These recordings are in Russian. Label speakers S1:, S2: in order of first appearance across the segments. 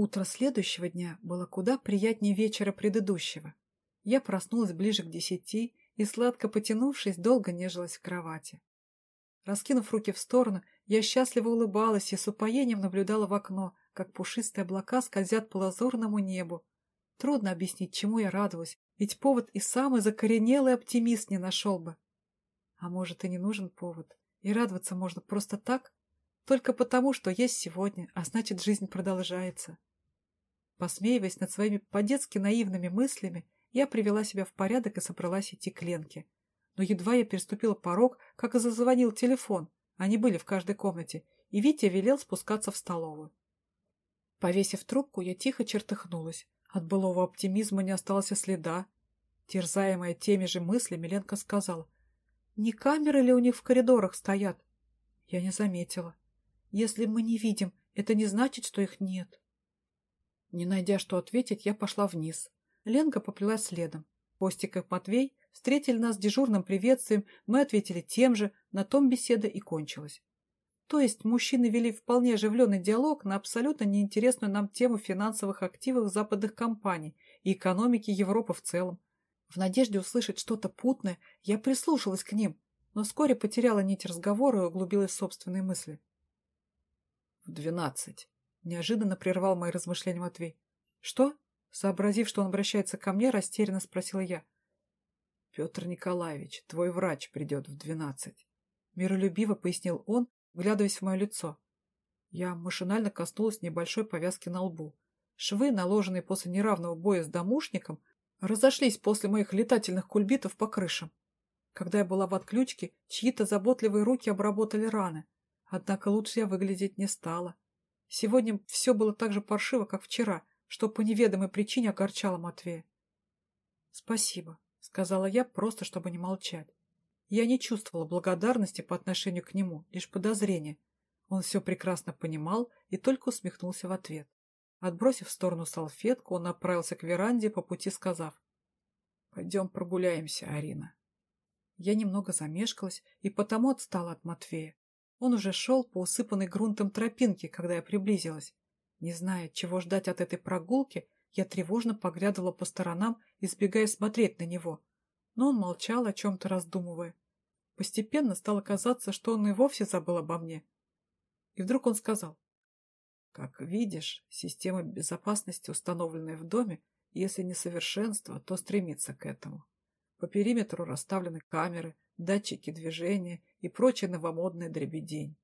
S1: Утро следующего дня было куда приятнее вечера предыдущего. Я проснулась ближе к десяти и, сладко потянувшись, долго нежилась в кровати. Раскинув руки в сторону, я счастливо улыбалась и с упоением наблюдала в окно, как пушистые облака скользят по лазурному небу. Трудно объяснить, чему я радовалась, ведь повод и самый закоренелый оптимист не нашел бы. А может, и не нужен повод, и радоваться можно просто так, только потому, что есть сегодня, а значит, жизнь продолжается. Посмеиваясь над своими по-детски наивными мыслями, я привела себя в порядок и собралась идти к Ленке. Но едва я переступила порог, как и зазвонил телефон. Они были в каждой комнате, и Витя велел спускаться в столовую. Повесив трубку, я тихо чертыхнулась. От былого оптимизма не осталось и следа. Терзаемая теми же мыслями, Ленка сказала, «Не камеры ли у них в коридорах стоят?» Я не заметила. «Если мы не видим, это не значит, что их нет». Не найдя, что ответить, я пошла вниз. Ленка поплелась следом. Костик и Матвей встретили нас дежурным приветствием, мы ответили тем же, на том беседа и кончилась. То есть мужчины вели вполне оживленный диалог на абсолютно неинтересную нам тему финансовых активов западных компаний и экономики Европы в целом. В надежде услышать что-то путное, я прислушалась к ним, но вскоре потеряла нить разговора и углубилась в собственные мысли. В двенадцать. Неожиданно прервал мои размышления Матвей. «Что?» Сообразив, что он обращается ко мне, растерянно спросила я. «Петр Николаевич, твой врач придет в двенадцать», — миролюбиво пояснил он, вглядываясь в мое лицо. Я машинально коснулась небольшой повязки на лбу. Швы, наложенные после неравного боя с домушником, разошлись после моих летательных кульбитов по крышам. Когда я была в отключке, чьи-то заботливые руки обработали раны. Однако лучше я выглядеть не стала. Сегодня все было так же паршиво, как вчера, что по неведомой причине огорчало Матвея. «Спасибо», — сказала я, просто чтобы не молчать. Я не чувствовала благодарности по отношению к нему, лишь подозрение. Он все прекрасно понимал и только усмехнулся в ответ. Отбросив в сторону салфетку, он направился к веранде, по пути сказав. «Пойдем прогуляемся, Арина». Я немного замешкалась и потому отстала от Матвея. Он уже шел по усыпанной грунтом тропинке, когда я приблизилась. Не зная, чего ждать от этой прогулки, я тревожно поглядывала по сторонам, избегая смотреть на него. Но он молчал, о чем-то раздумывая. Постепенно стало казаться, что он и вовсе забыл обо мне. И вдруг он сказал. «Как видишь, система безопасности, установленная в доме, если не совершенство, то стремится к этому. По периметру расставлены камеры, датчики движения и прочая новомодная дребедень.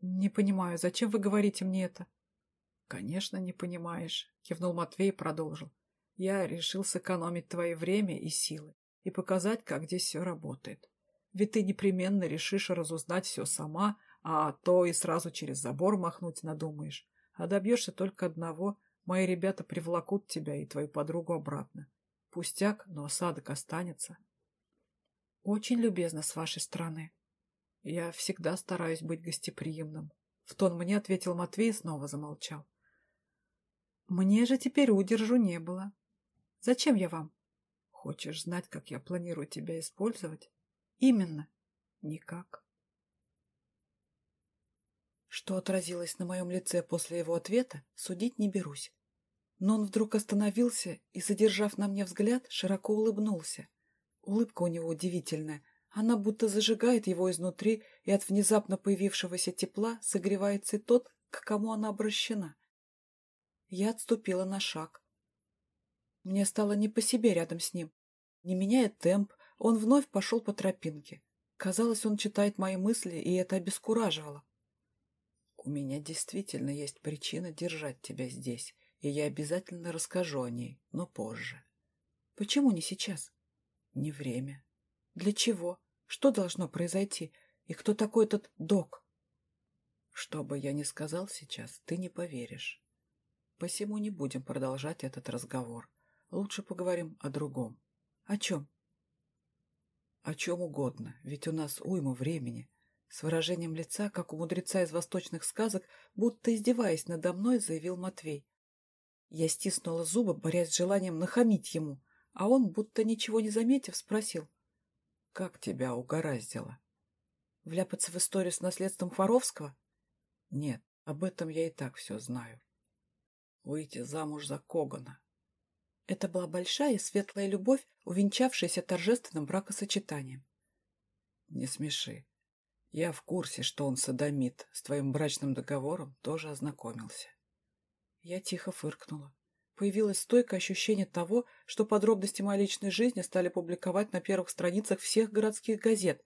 S1: Не понимаю, зачем вы говорите мне это? Конечно, не понимаешь, кивнул Матвей и продолжил. Я решил сэкономить твое время и силы и показать, как здесь все работает. Ведь ты непременно решишь разузнать все сама, а то и сразу через забор махнуть надумаешь. А добьешься только одного — мои ребята привлекут тебя и твою подругу обратно. Пустяк, но осадок останется. Очень любезно с вашей стороны. Я всегда стараюсь быть гостеприимным. В тон мне ответил Матвей и снова замолчал. Мне же теперь удержу не было. Зачем я вам? Хочешь знать, как я планирую тебя использовать? Именно. Никак. Что отразилось на моем лице после его ответа, судить не берусь. Но он вдруг остановился и, задержав на мне взгляд, широко улыбнулся. Улыбка у него удивительная. Она будто зажигает его изнутри, и от внезапно появившегося тепла согревается и тот, к кому она обращена. Я отступила на шаг. Мне стало не по себе рядом с ним. Не меняя темп, он вновь пошел по тропинке. Казалось, он читает мои мысли, и это обескураживало. «У меня действительно есть причина держать тебя здесь, и я обязательно расскажу о ней, но позже». «Почему не сейчас?» Не время. Для чего? Что должно произойти? И кто такой этот док? Что бы я ни сказал сейчас, ты не поверишь. Посему не будем продолжать этот разговор. Лучше поговорим о другом. О чем? О чем угодно, ведь у нас уйма времени. С выражением лица, как у мудреца из восточных сказок, будто издеваясь надо мной, заявил Матвей. Я стиснула зубы, борясь с желанием нахамить ему, а он, будто ничего не заметив, спросил. — Как тебя угораздило? — Вляпаться в историю с наследством Фаровского? — Нет, об этом я и так все знаю.
S2: Выйти замуж за Когана.
S1: Это была большая и светлая любовь, увенчавшаяся торжественным бракосочетанием.
S2: Не смеши. Я в курсе, что он садомит. С твоим брачным договором тоже ознакомился.
S1: Я тихо фыркнула. Появилось стойкое ощущение того, что подробности моей личной жизни стали публиковать на первых страницах всех городских газет.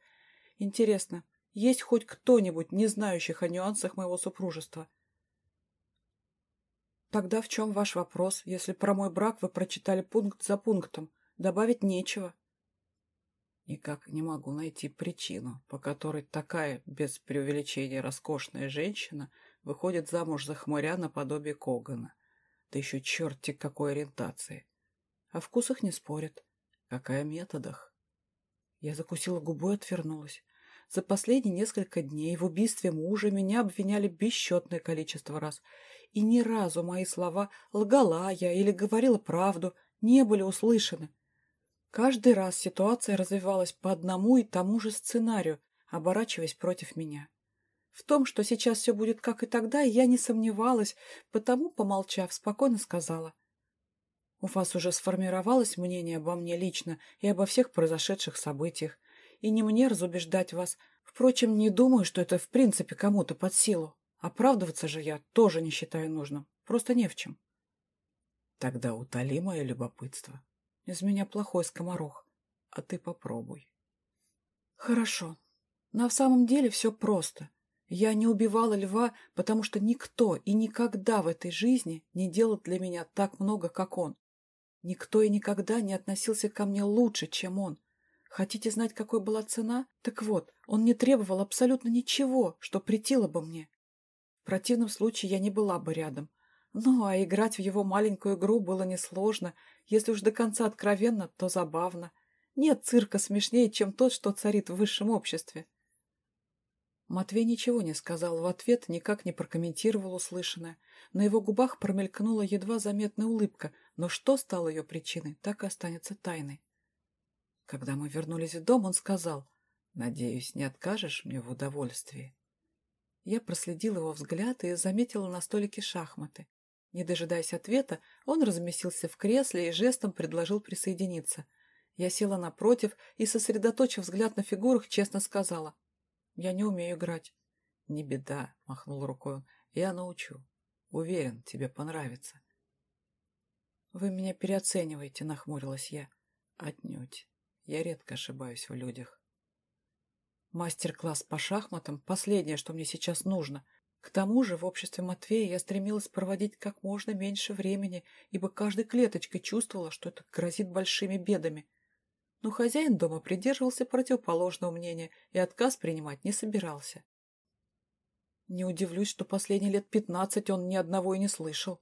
S1: Интересно, есть хоть кто-нибудь, не знающих о нюансах моего супружества? Тогда в чем ваш вопрос, если про мой брак вы прочитали пункт за пунктом? Добавить нечего.
S2: Никак не могу найти причину, по которой такая, без преувеличения, роскошная женщина выходит замуж за хмыря наподобие Когана. Да еще черти какой ориентации. О вкусах не спорят. Какая методах?
S1: Я закусила губу и отвернулась. За последние несколько дней в убийстве мужа меня обвиняли бесчетное количество раз. И ни разу мои слова «лгала я» или «говорила правду» не были услышаны. Каждый раз ситуация развивалась по одному и тому же сценарию, оборачиваясь против меня. В том, что сейчас все будет как и тогда, я не сомневалась, потому, помолчав, спокойно сказала. У вас уже сформировалось мнение обо мне лично и обо всех произошедших событиях, и не мне разубеждать вас. Впрочем, не думаю, что это в принципе кому-то под силу. Оправдываться же я тоже не считаю нужным. Просто не в чем.
S2: Тогда утоли мое любопытство.
S1: Из меня плохой скоморох. А ты попробуй. Хорошо. На самом деле все просто. Я не убивала льва, потому что никто и никогда в этой жизни не делал для меня так много, как он. Никто и никогда не относился ко мне лучше, чем он. Хотите знать, какой была цена? Так вот, он не требовал абсолютно ничего, что претило бы мне. В противном случае я не была бы рядом. Ну, а играть в его маленькую игру было несложно. Если уж до конца откровенно, то забавно. Нет цирка смешнее, чем тот, что царит в высшем обществе. Матвей ничего не сказал в ответ, никак не прокомментировал услышанное. На его губах промелькнула едва заметная улыбка, но что стало ее причиной, так и останется тайной. Когда мы вернулись в дом, он сказал, «Надеюсь, не откажешь мне в удовольствии?» Я проследил его взгляд и заметила на столике шахматы. Не дожидаясь ответа, он разместился в кресле и жестом предложил присоединиться. Я села напротив и, сосредоточив взгляд на фигурах, честно сказала. «Я не умею играть».
S2: «Не беда», — махнул рукой. «Я научу. Уверен, тебе понравится».
S1: «Вы меня переоцениваете», — нахмурилась я.
S2: «Отнюдь. Я редко ошибаюсь в людях».
S1: Мастер-класс по шахматам — последнее, что мне сейчас нужно. К тому же в обществе Матвея я стремилась проводить как можно меньше времени, ибо каждой клеточкой чувствовала, что это грозит большими бедами. Но хозяин дома придерживался противоположного мнения и отказ принимать не собирался. Не удивлюсь, что последние лет пятнадцать он ни одного и не слышал.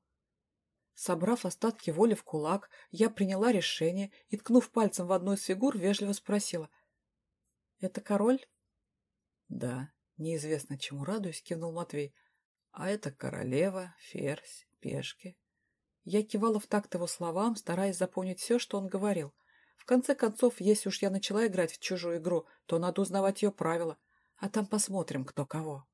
S1: Собрав остатки воли в кулак, я приняла решение и, ткнув пальцем в одну из фигур, вежливо спросила. «Это король?»
S2: «Да», Неизвестно, чему радуюсь, кивнул Матвей. А это королева, ферзь, пешки.
S1: Я кивала в такт его словам, стараясь запомнить все, что он говорил. В конце концов, если уж я начала играть в чужую игру, то надо узнавать ее правила, а там посмотрим, кто кого.